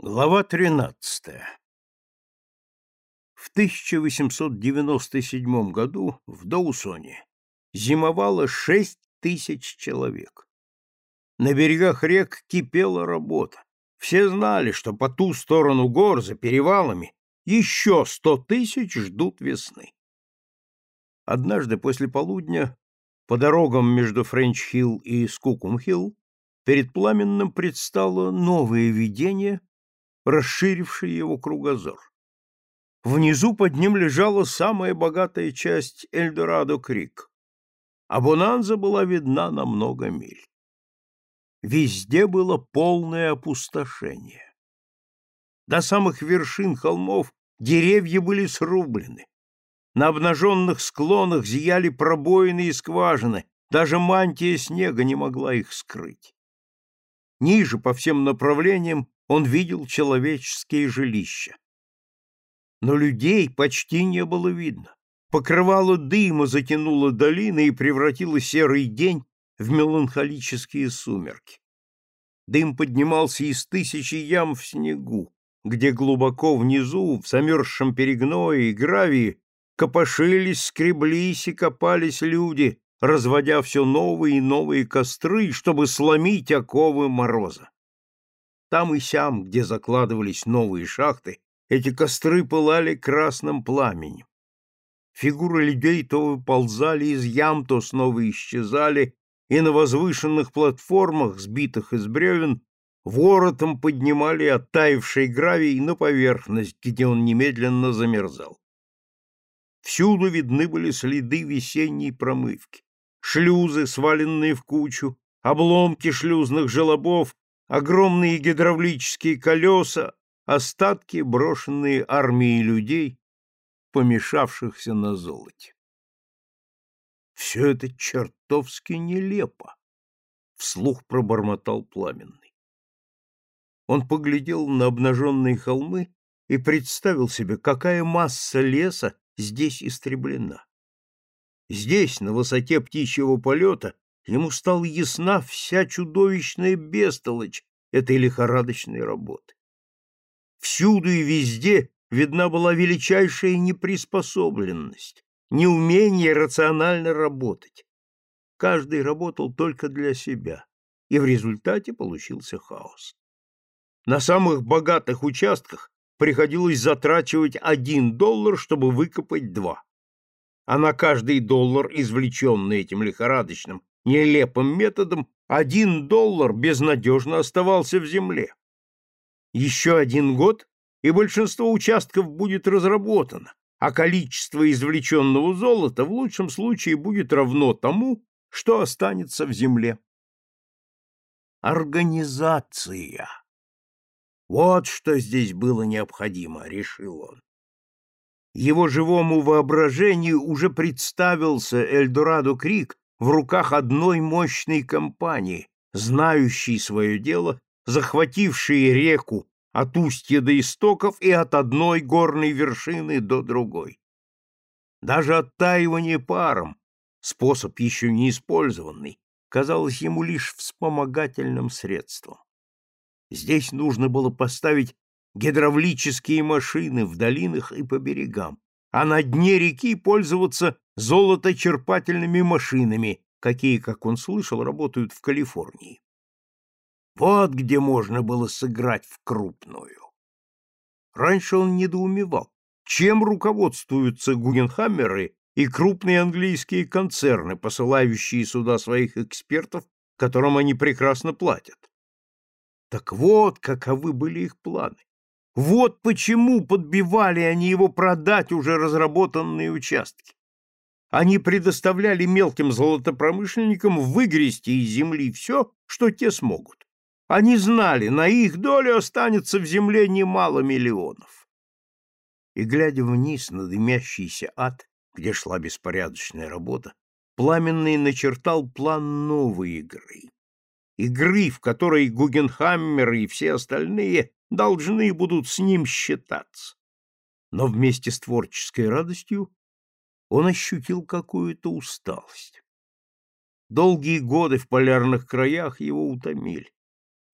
Глава 13. В 1897 году в Доусоне зимовало 6 тысяч человек. На берегах рек кипела работа. Все знали, что по ту сторону гор, за перевалами, еще 100 тысяч ждут весны. Однажды после полудня по дорогам между Френч-Хилл и Скукум-Хилл перед Пламенным предстало новое видение, расширившее его кругозор. Внизу под ним лежала самая богатая часть Эльдорадо-Крик, а Бонанза была видна на много миль. Везде было полное опустошение. До самых вершин холмов деревья были срублены. На обнаженных склонах зияли пробоины и скважины, даже мантия снега не могла их скрыть. Ниже, по всем направлениям, он видел человеческие жилища. Но людей почти не было видно. Покрывало дыма затянуло долины и превратило серый день в меланхолические сумерки. Дым поднимался из тысячи ям в снегу, где глубоко внизу, в замерзшем перегное и гравии, копошились, скреблись и копались люди, разводя все новые и новые костры, чтобы сломить оковы мороза. Там и сям, где закладывались новые шахты, эти костры пылали красным пламенем. Фигуры людей то выползали из ям, то снова исчезали, и на возвышенных платформах, сбитых из бревен, воротом поднимали оттаивший гравий на поверхность, где он немедленно замерзал. Всюду видны были следы весенней промывки. Шлюзы, сваленные в кучу, обломки шлюзных желобов огромные гидравлические колеса, остатки, брошенные армией людей, помешавшихся на золоте. Все это чертовски нелепо, вслух пробормотал пламенный. Он поглядел на обнаженные холмы и представил себе, какая масса леса здесь истреблена. Здесь, на высоте птичьего полета, ему стала ясна вся чудовищная бестолочь этой лихорадочной работы. Всюду и везде видна была величайшая неприспособленность, неумение рационально работать. Каждый работал только для себя, и в результате получился хаос. На самых богатых участках приходилось затрачивать один доллар, чтобы выкопать два. А на каждый доллар, извлеченный этим лихорадочным нелепым методом один доллар безнадежно оставался в земле. Еще один год, и большинство участков будет разработано, а количество извлеченного золота в лучшем случае будет равно тому, что останется в земле. Организация. Вот что здесь было необходимо, решил он. Его живому воображению уже представился Эльдорадо Крик в руках одной мощной компании, знающей свое дело, захватившей реку от устья до истоков и от одной горной вершины до другой. Даже оттаивание паром, способ еще не использованный, казалось ему лишь вспомогательным средством. Здесь нужно было поставить гидравлические машины в долинах и по берегам, а на дне реки пользоваться золоточерпательными машинами, какие, как он слышал, работают в Калифорнии. Вот где можно было сыграть в крупную. Раньше он недоумевал, чем руководствуются Гугенхаммеры и крупные английские концерны, посылающие сюда своих экспертов, которым они прекрасно платят. Так вот, каковы были их планы. Вот почему подбивали они его продать уже разработанные участки. Они предоставляли мелким золотопромышленникам выгрести из земли все, что те смогут. Они знали, на их долю останется в земле немало миллионов. И, глядя вниз на дымящийся ад, где шла беспорядочная работа, Пламенный начертал план новой игры. Игры, в которой Гугенхаммер и все остальные должны будут с ним считаться. Но вместе с творческой радостью он ощутил какую-то усталость. Долгие годы в полярных краях его утомили.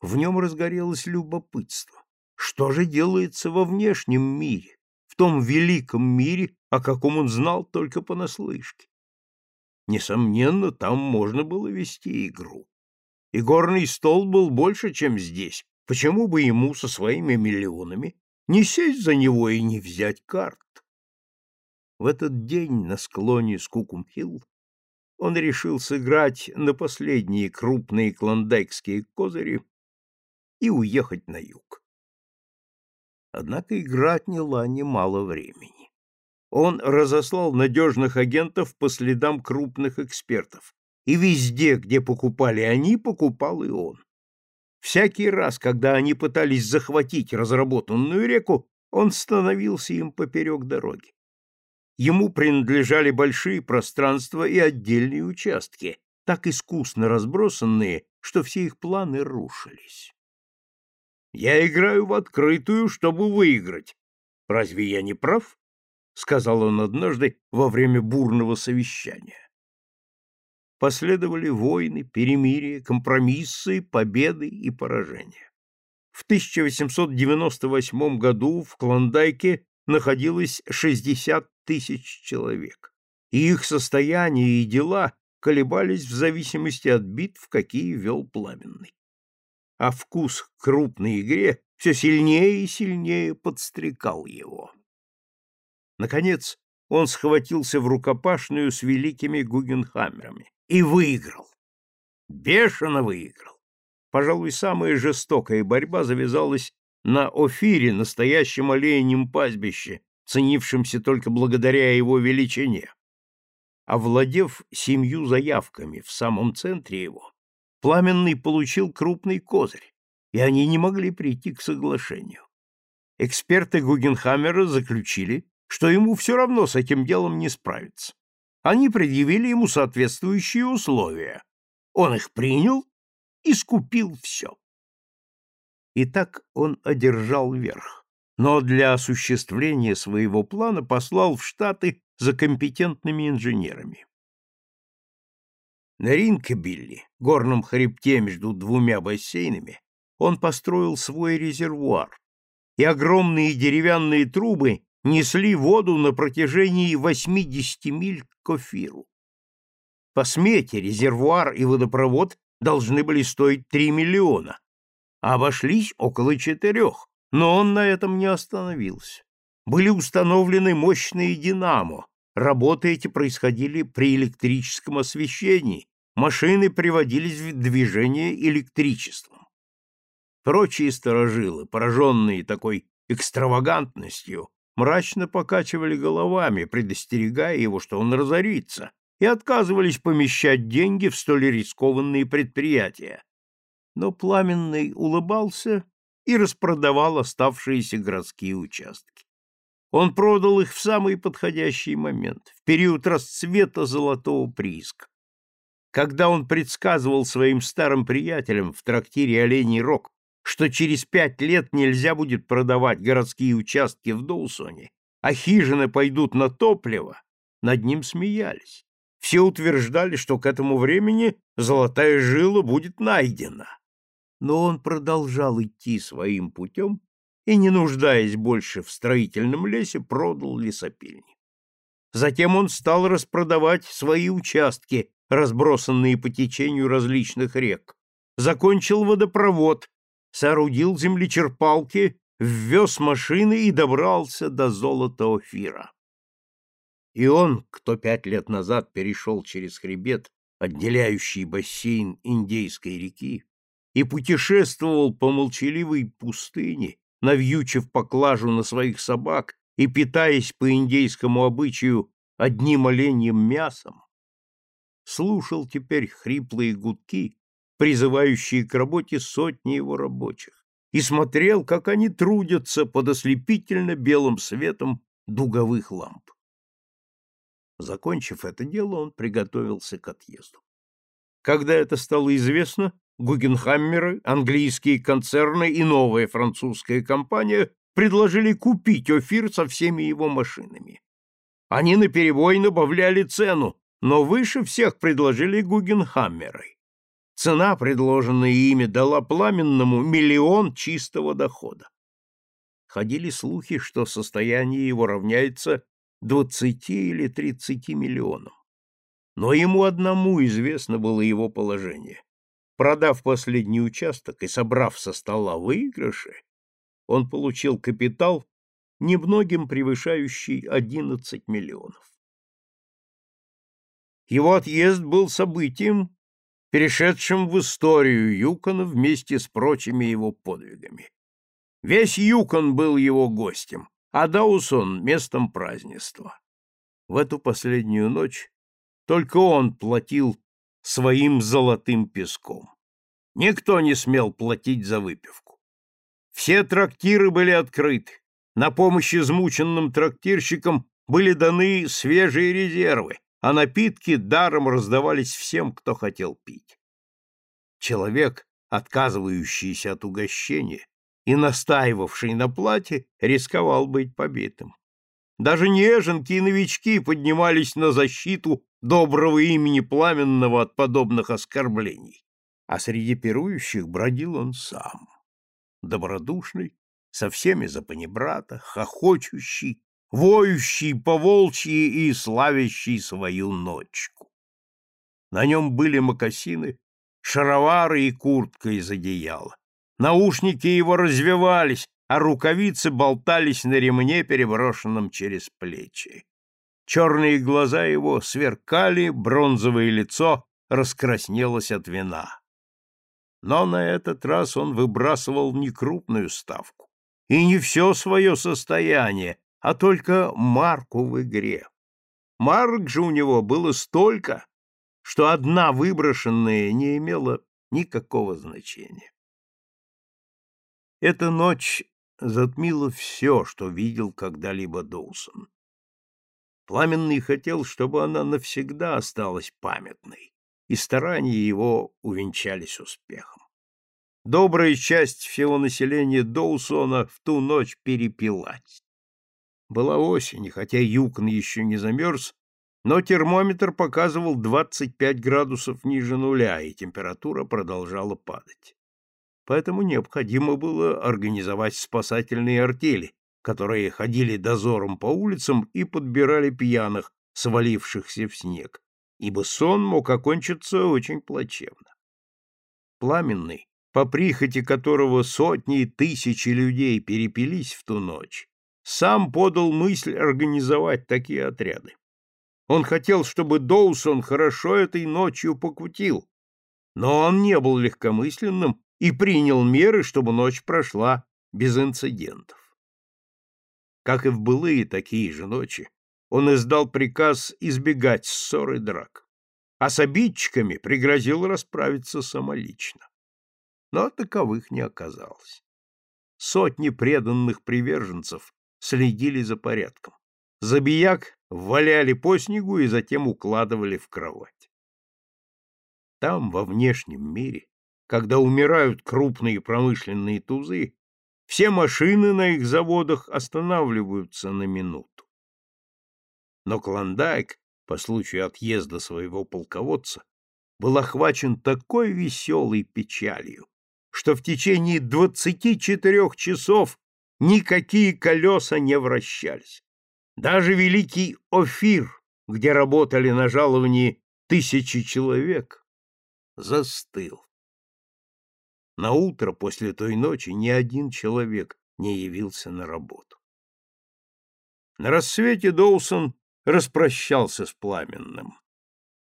В нем разгорелось любопытство. что же делается во внешнем мире, в том великом мире, о каком он знал только понаслышке. Несомненно, там можно было вести игру. И горный стол был больше, чем здесь. Почему бы ему со своими миллионами не сесть за него и не взять карт? В этот день на склоне Скукумхилл он решил сыграть на последние крупные клондайкские козыри и уехать на юг. Однако игра отняла немало времени. Он разослал надежных агентов по следам крупных экспертов, и везде, где покупали они, покупал и он. Всякий раз, когда они пытались захватить разработанную реку, он становился им поперек дороги. Ему принадлежали большие пространства и отдельные участки, так искусно разбросанные, что все их планы рушились. Я играю в открытую, чтобы выиграть. Разве я не прав? сказал он однажды во время бурного совещания. Последовали войны, перемирия, компромиссы, победы и поражения. В 1898 году в Клондайке находилось 60 тысяч человек, и их состояние и дела колебались в зависимости от битв, какие вел Пламенный а вкус к крупной игре все сильнее и сильнее подстрекал его. Наконец, он схватился в рукопашную с великими Гугенхаммерами и выиграл. Бешено выиграл. Пожалуй, самая жестокая борьба завязалась на Офире, настоящем оленем пастбище, ценившемся только благодаря его величине. Овладев семью заявками в самом центре его, Пламенный получил крупный козырь, и они не могли прийти к соглашению. Эксперты Гугенхаммера заключили, что ему все равно с этим делом не справиться. Они предъявили ему соответствующие условия. Он их принял и скупил все. И так он одержал верх, но для осуществления своего плана послал в Штаты за компетентными инженерами. На Ринкебилли, горном хребте между двумя бассейнами, он построил свой резервуар, и огромные деревянные трубы несли воду на протяжении 80 миль к Офиру. По смете резервуар и водопровод должны были стоить 3 миллиона, а обошлись около четырех, но он на этом не остановился. Были установлены мощные динамо, Работы эти происходили при электрическом освещении, машины приводились в движение электричеством. Прочие сторожилы, пораженные такой экстравагантностью, мрачно покачивали головами, предостерегая его, что он разорится, и отказывались помещать деньги в столь рискованные предприятия. Но Пламенный улыбался и распродавал оставшиеся городские участки. Он продал их в самый подходящий момент, в период расцвета золотого прииска. Когда он предсказывал своим старым приятелям в трактире «Оленей Рог», что через пять лет нельзя будет продавать городские участки в Доусоне, а хижины пойдут на топливо, над ним смеялись. Все утверждали, что к этому времени золотая жила будет найдена. Но он продолжал идти своим путем, и, не нуждаясь больше в строительном лесе, продал лесопильни. Затем он стал распродавать свои участки, разбросанные по течению различных рек, закончил водопровод, соорудил землечерпалки, ввез машины и добрался до золота Офира. И он, кто пять лет назад перешел через хребет, отделяющий бассейн Индейской реки, и путешествовал по молчаливой пустыне, навьючив поклажу на своих собак и питаясь по индейскому обычаю одним оленьим мясом, слушал теперь хриплые гудки, призывающие к работе сотни его рабочих, и смотрел, как они трудятся под ослепительно белым светом дуговых ламп. Закончив это дело, он приготовился к отъезду. Когда это стало известно, Гугенхаммеры, английские концерны и новая французская компания предложили купить Офир со всеми его машинами. Они наперебой набавляли цену, но выше всех предложили Гугенхаммеры. Цена, предложенная ими, дала Пламенному миллион чистого дохода. Ходили слухи, что состояние его равняется двадцати или тридцати миллионам. Но ему одному известно было его положение. Продав последний участок и собрав со стола выигрыши, он получил капитал, немногим превышающий 11 миллионов. Его отъезд был событием, перешедшим в историю Юкона вместе с прочими его подвигами. Весь Юкон был его гостем, а Даусон — местом празднества. В эту последнюю ночь только он платил своим золотым песком. Никто не смел платить за выпивку. Все трактиры были открыты. На помощь измученным трактирщикам были даны свежие резервы, а напитки даром раздавались всем, кто хотел пить. Человек, отказывающийся от угощения и настаивавший на плате, рисковал быть побитым. Даже неженки и новички поднимались на защиту доброго имени Пламенного от подобных оскорблений. А среди пирующих бродил он сам, добродушный, со всеми за панибрата, хохочущий, воющий по волчьи и славящий свою ночку. На нем были мокасины, шаровары и куртка из одеяла. Наушники его развивались, а рукавицы болтались на ремне, переброшенном через плечи. Черные глаза его сверкали, бронзовое лицо раскраснелось от вина. Но на этот раз он выбрасывал не крупную ставку и не все свое состояние, а только марку в игре. Марк же у него было столько, что одна выброшенная не имела никакого значения. Эта ночь затмила все, что видел когда-либо Доусон. Пламенный хотел, чтобы она навсегда осталась памятной, и старания его увенчались успехом. Добрая часть всего населения Доусона в ту ночь перепилась. Была осень, и хотя Юкон еще не замерз, но термометр показывал 25 градусов ниже нуля, и температура продолжала падать. Поэтому необходимо было организовать спасательные артели, которые ходили дозором по улицам и подбирали пьяных, свалившихся в снег, ибо сон мог окончиться очень плачевно. Пламенный, по прихоти которого сотни и тысячи людей перепились в ту ночь, сам подал мысль организовать такие отряды. Он хотел, чтобы Доусон хорошо этой ночью покутил, но он не был легкомысленным и принял меры, чтобы ночь прошла без инцидентов. Как и в былые такие же ночи, он издал приказ избегать ссор и драк, а с обидчиками пригрозил расправиться самолично. Но таковых не оказалось. Сотни преданных приверженцев следили за порядком. Забияк валяли по снегу и затем укладывали в кровать. Там, во внешнем мире, когда умирают крупные промышленные тузы, все машины на их заводах останавливаются на минуту. Но Клондайк, по случаю отъезда своего полководца, был охвачен такой веселой печалью, что в течение двадцати четырех часов никакие колеса не вращались. Даже великий Офир, где работали на жаловании тысячи человек, застыл. На утро после той ночи ни один человек не явился на работу. На рассвете Доусон распрощался с пламенным.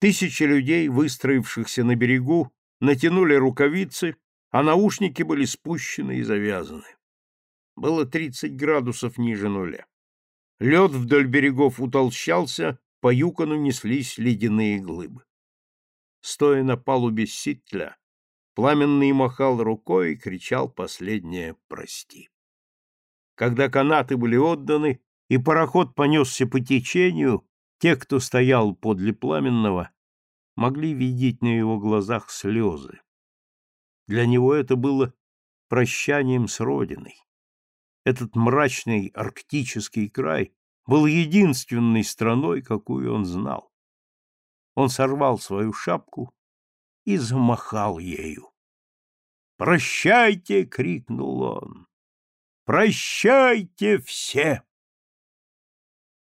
Тысячи людей, выстроившихся на берегу, натянули рукавицы, а наушники были спущены и завязаны. Было 30 градусов ниже нуля. Лед вдоль берегов утолщался, по юкону неслись ледяные глыбы. Стоя на палубе ситля, пламенный махал рукой и кричал последнее «прости». Когда канаты были отданы, и пароход понесся по течению, те, кто стоял подле пламенного, могли видеть на его глазах слезы. Для него это было прощанием с родиной. Этот мрачный арктический край был единственной страной, какую он знал. Он сорвал свою шапку и замахал ею. «Прощайте!» — крикнул он. Прощайте все!